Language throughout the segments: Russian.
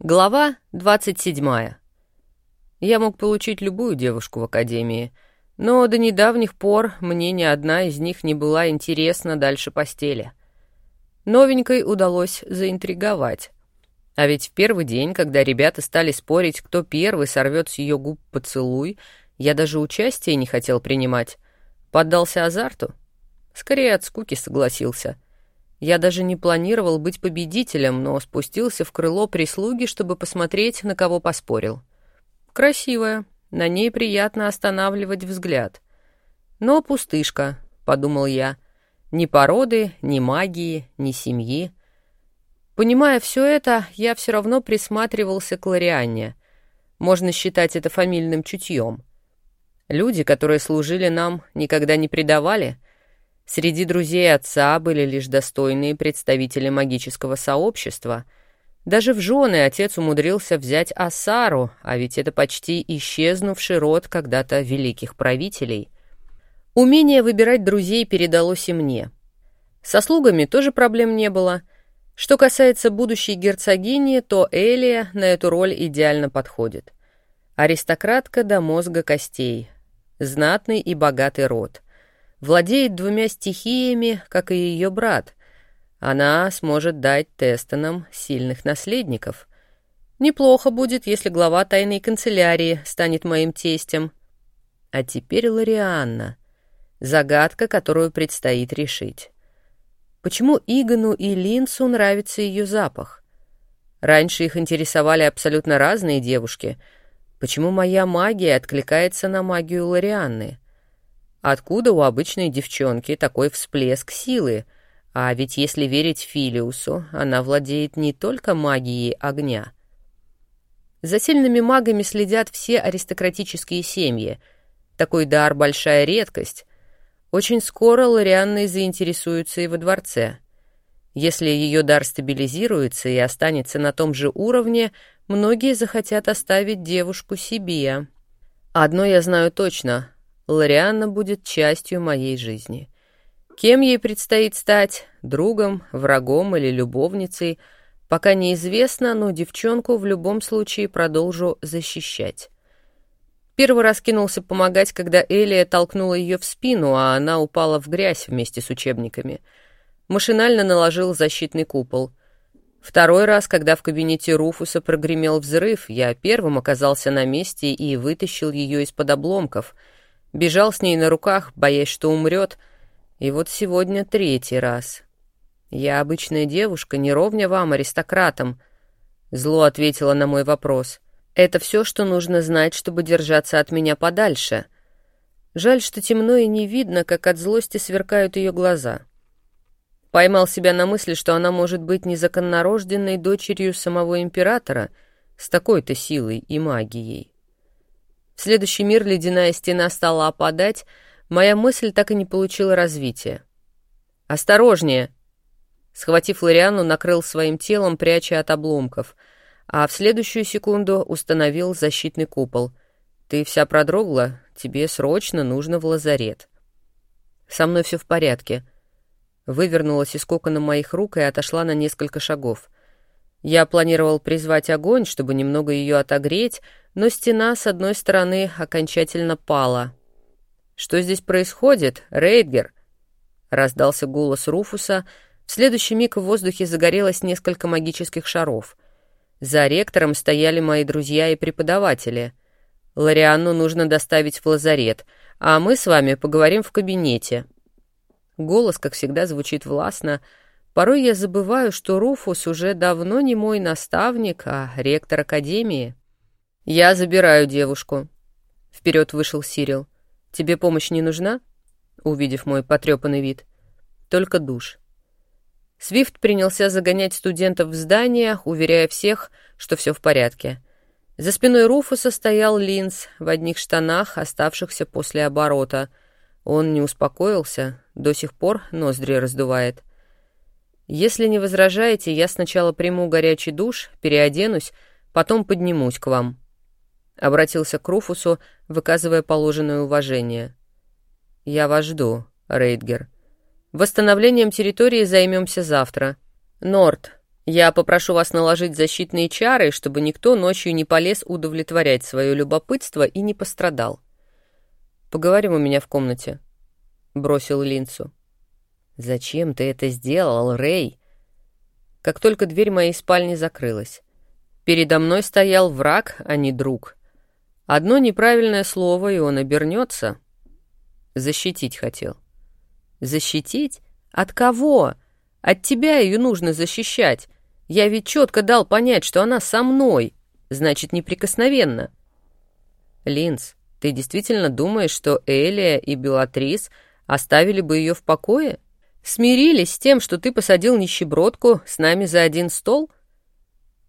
Глава 27. Я мог получить любую девушку в академии, но до недавних пор мне ни одна из них не была интересна дальше постели. Новенькой удалось заинтриговать. А ведь в первый день, когда ребята стали спорить, кто первый сорвет с ее губ поцелуй, я даже участия не хотел принимать. Поддался азарту. Скорее от скуки согласился — я даже не планировал быть победителем, но спустился в крыло прислуги, чтобы посмотреть, на кого поспорил. Красивая, на ней приятно останавливать взгляд. Но пустышка, — подумал я, — ни породы, ни магии, ни семьи. Понимая все это, я все равно присматривался к Лорианне. Можно считать это фамильным чутьем. Люди, которые служили нам, никогда не предавали — Среди друзей отца были лишь достойные представители магического сообщества. Даже в жены отец умудрился взять Асару, а ведь это почти исчезнувший род когда-то великих правителей. Умение выбирать друзей передалось и мне. Со слугами тоже проблем не было. Что касается будущей герцогини, то Элия на эту роль идеально подходит. Аристократка до мозга костей. Знатный и богатый род — владеет двумя стихиями, как и ее брат. Она сможет дать Тестонам сильных наследников. Неплохо будет, если глава тайной канцелярии станет моим тестем. А теперь Лорианна. Загадка, которую предстоит решить. Почему Игону и Линсу нравится ее запах? Раньше их интересовали абсолютно разные девушки. Почему моя магия откликается на магию Лорианны? Откуда у обычной девчонки такой всплеск силы? А ведь если верить Филиусу, она владеет не только магией огня. За сильными магами следят все аристократические семьи. Такой дар — большая редкость. Очень скоро Лорианной заинтересуются и во дворце. Если ее дар стабилизируется и останется на том же уровне, многие захотят оставить девушку себе. Одно я знаю точно — Лорианна будет частью моей жизни. Кем ей предстоит стать, другом, врагом или любовницей, пока неизвестно, но девчонку в любом случае продолжу защищать. Первый раз кинулся помогать, когда Элия толкнула ее в спину, а она упала в грязь вместе с учебниками. Машинально наложил защитный купол. Второй раз, когда в кабинете Руфуса прогремел взрыв, я первым оказался на месте и вытащил ее из-под обломков — Бежал с ней на руках, боясь, что умрет. И вот сегодня третий раз. «Я обычная девушка, не ровня вам, аристократам», — зло ответила на мой вопрос. «Это все, что нужно знать, чтобы держаться от меня подальше». Жаль, что темно и не видно, как от злости сверкают ее глаза. Поймал себя на мысли, что она может быть незаконнорожденной дочерью самого императора с такой-то силой и магией. В следующий мир ледяная стена стала опадать, моя мысль так и не получила развития. «Осторожнее!» Схватив Лориану, накрыл своим телом, пряча от обломков, а в следующую секунду установил защитный купол. «Ты вся продрогла, тебе срочно нужно в лазарет». «Со мной все в порядке». Вывернулась из кокона моих рук и отошла на несколько шагов. Я планировал призвать огонь, чтобы немного ее отогреть, но стена с одной стороны окончательно пала. «Что здесь происходит, Рейдгер?» — раздался голос Руфуса. В следующий миг в воздухе загорелось несколько магических шаров. За ректором стояли мои друзья и преподаватели. Лорианну нужно доставить в лазарет, а мы с вами поговорим в кабинете. Голос, как всегда, звучит властно. Порой я забываю, что Руфус уже давно не мой наставник, а ректор академии. «Я забираю девушку». Вперед вышел Сирил. «Тебе помощь не нужна?» Увидев мой потрепанный вид. «Только душ». Свифт принялся загонять студентов в здание, уверяя всех, что все в порядке. За спиной Руфуса стоял Линз в одних штанах, оставшихся после оборота. Он не успокоился, до сих пор ноздри раздувает. «Если не возражаете, я сначала приму горячий душ, переоденусь, потом поднимусь к вам», Обратился к Руфусу, выказывая положенное уважение. «Я вас жду, Рейдгер. Восстановлением территории займемся завтра. Норт, Я попрошу вас наложить защитные чары, чтобы никто ночью не полез удовлетворять свое любопытство и не пострадал. Поговорим у меня в комнате», — бросил Линцу. «Зачем ты это сделал, Рэй?» Как только дверь моей спальни закрылась. Передо мной стоял враг, а не друг. Одно неправильное слово, и он обернется. Защитить хотел. Защитить? От кого? От тебя ее нужно защищать. Я ведь четко дал понять, что она со мной, значит, неприкосновенна. Линз, ты действительно думаешь, что Элия и Белатрис оставили бы ее в покое? Смирились с тем, что ты посадил нищебродку с нами за один стол?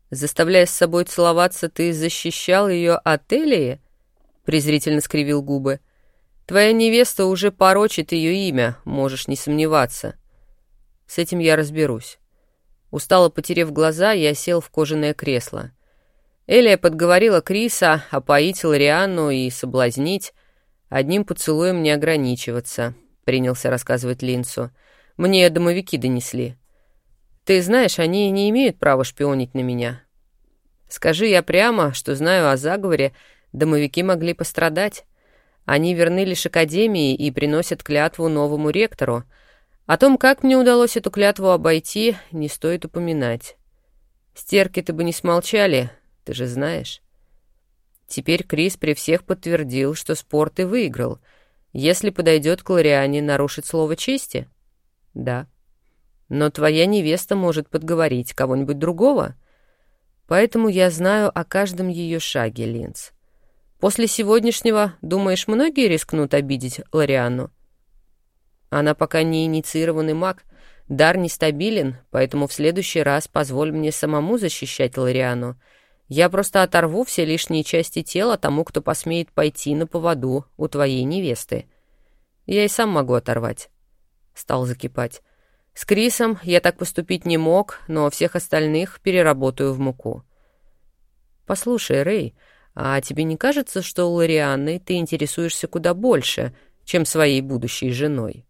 Заставляя с собой целоваться, ты защищал ее от Элии? Презрительно скривил губы. Твоя невеста уже порочит ее имя, можешь не сомневаться. С этим я разберусь. Устало потерев глаза, я сел в кожаное кресло. Элия подговорила Криса опоить Лорианну и соблазнить. Одним поцелуем не ограничиваться, принялся рассказывать Линсу. Мне домовики донесли. Ты знаешь, они не имеют права шпионить на меня. Скажи я прямо, что знаю о заговоре, домовики могли пострадать. Они верны лишь Академии и приносят клятву новому ректору. О том, как мне удалось эту клятву обойти, не стоит упоминать. Стерки-то бы не смолчали, ты же знаешь. Теперь Крис при всех подтвердил, что спор ты выиграл. Если подойдет к Лориане, нарушит слово чести? Да. Но твоя невеста может подговорить кого-нибудь другого. Поэтому я знаю о каждом ее шаге, Линз. После сегодняшнего, думаешь, многие рискнут обидеть Лориану? Она пока не инициированный маг, дар нестабилен, поэтому в следующий раз позволь мне самому защищать Лориану. Я просто оторву все лишние части тела тому, кто посмеет пойти на поводу у твоей невесты. Я и сам могу оторвать. Стал закипать. С Крисом я так поступить не мог, но всех остальных переработаю в муку. Послушай, Рэй, а тебе не кажется, что Лорианной ты интересуешься куда больше, чем своей будущей женой?